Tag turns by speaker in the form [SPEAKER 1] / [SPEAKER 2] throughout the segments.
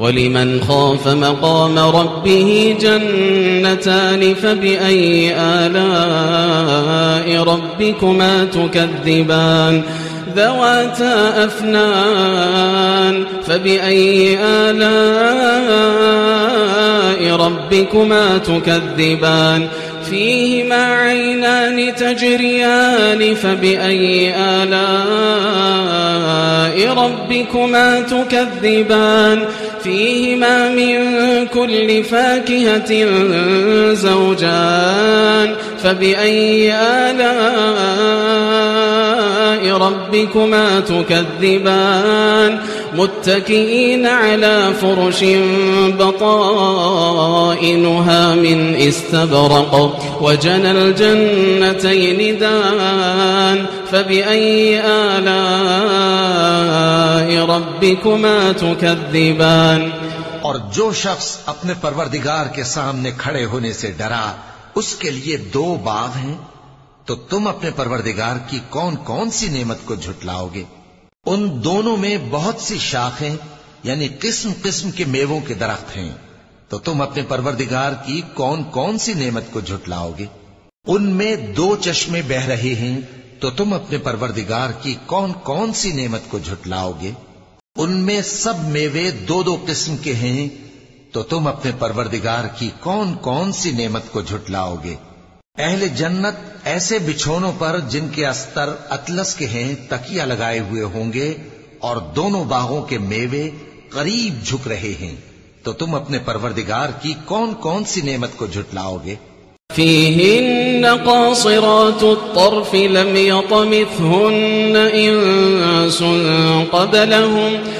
[SPEAKER 1] ولمن خاف مقام ربه جنتان فبأي آلاء ربكما تكذبان ذواتا أفنان فبأي آلاء ربكما تكذبان فيهما عينان تجريان فبأي آلاء ربكما تكذبان فيهما من كل فاكهة زوجان فبأي آلام ربكما تكذبان متكئين على فرش بطائنها من استبرق وجنى الجنتين دان فبأي آلاء ربكما تكذبان
[SPEAKER 2] اور جو شخص اپنے پروردگار کے سامنے کھڑے ہونے سے ڈرا، اس کے لیے دو باغ ہیں۔ تو تم اپنے پروردگار کی کون کون سی نعمت کو جھٹلاؤ گے؟ ان دونوں میں بہت سی شاخیں یعنی قسم قسم کے میووں کے درخت ہیں۔ تو تم اپنے پروردگار کی کون کون سی نعمت کو جھٹلاؤ گے؟ ان میں دو چشمے بہ رہے ہیں، تو تم اپنے پروردگار کی کون کون سی نعمت کو جھٹلاؤ گے؟ ان میں سب میوے دو دو قسم کے ہیں، تو تم اپنے پروردگار کی کون کون سی نعمت کو جھٹلاؤ گے؟ اہل جنت ایسے بچھونوں پر جن کے استر اطلس کے ہیں تکیا لگائے ہوئے ہوں گے اور دونوں باغوں کے میوے قریب جھک رہے ہیں۔ تو تم اپنے پروردگار کی کون کون سی نعمت کو جھٹلاؤ گے؟
[SPEAKER 1] فيهن قاصرات الطرف لم يطمثهن إنس قبلهم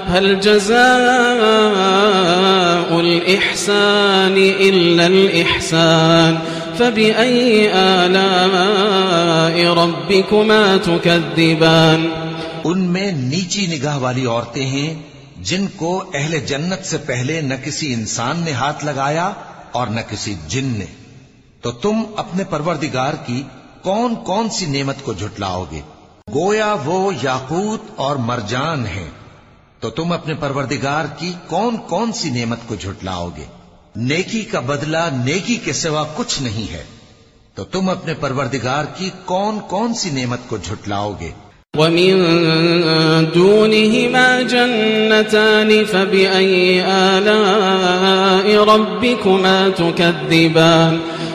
[SPEAKER 1] هل جزاء الإحسان إلا الإحسان؟ فبأي آلاء ربكما تكذبان؟
[SPEAKER 2] ان میں نیچی نگاہ والی عورتیں ہیں جن کو اہل جنت سے پہلے نہ کسی انسان نے ہاتھ لگایا اور نہ کسی جن نے۔ تو تم اپنے پروردگار کی کون کون سی نعمت کو جھٹلاؤ گے؟ گویا وہ یاقوت اور مرجان ہیں۔ تو تم اپنے پروردگار کی کون کون سی نعمت کو جھٹلاؤ گے؟ نیکی کا بدلہ نیکی کے سوا کچھ نہیں ہے۔ تو تم اپنے پروردگار کی کون کون سی نعمت کو جھٹلاؤ گے؟
[SPEAKER 1] ومن دونهما جنتان فبأي آلاء ربكما تكذبان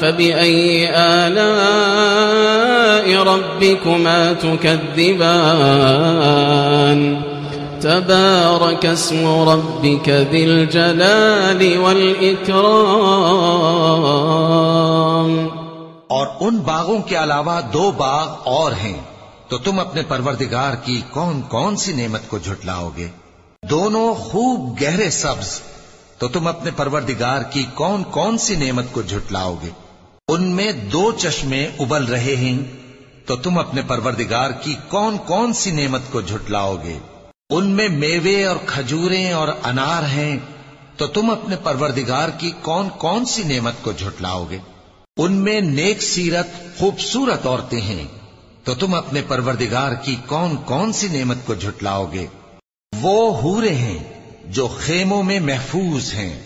[SPEAKER 1] فبأي آلاء ربكما تكذبان تبارك اسم ربك ذي الجلال والإكرام
[SPEAKER 2] اور ان باغوں کے علاوہ دو باغ اور ہیں۔ تو تم اپنے پروردگار کی کون کون سی نعمت کو جھٹلاؤ گے؟ دونوں خوب گہرے سبز۔ تو تم اپنے پروردگار کی کون کون سی نعمت کو جھٹلاؤ گے؟ ان میں دو چشمے ابل رہے ہیں، تو تم اپنے پروردگار کی کون کون سی نعمت کو جھٹلاؤ گے؟ ان میں میوے اور کھجوریں اور انار ہیں، تو تم اپنے پروردگار کی کون کون سی نعمت کو جھٹلاؤ گے؟ ان میں نیک سیرت، خوبصورت عورتیں ہیں، تو تم اپنے پروردگار کی کون کون سی نعمت کو جھٹلاؤ گے؟ وہ ہورے ہیں جو خیموں میں محفوظ ہیں۔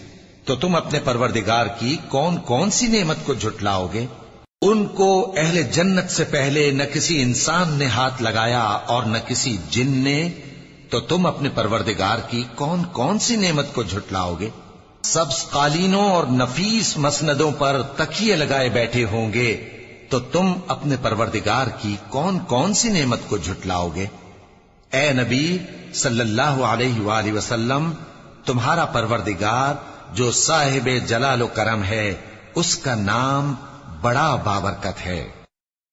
[SPEAKER 2] تو تم اپنے پروردگار کی کون کون سی نعمت کو جھٹلاؤ گے؟ ان کو اہل جنت سے پہلے نہ کسی انسان نے ہاتھ لگایا اور نہ کسی جن نے، تو تم اپنے پروردگار کی کون کون سی نعمت کو جھٹلاؤ گے؟ سبز قالینوں اور نفیس مسندوں پر تکیے لگائے بیٹھے ہوں گے، تو تم اپنے پروردگار کی کون کون سی نعمت کو جھٹلاؤ گے؟ اے نبی صلی اللہ علیہ وآلہ وسلم، تمہارا پروردگار جو صاحب جلال و کرم ہے اس کا نام بڑا بابرکت ہے۔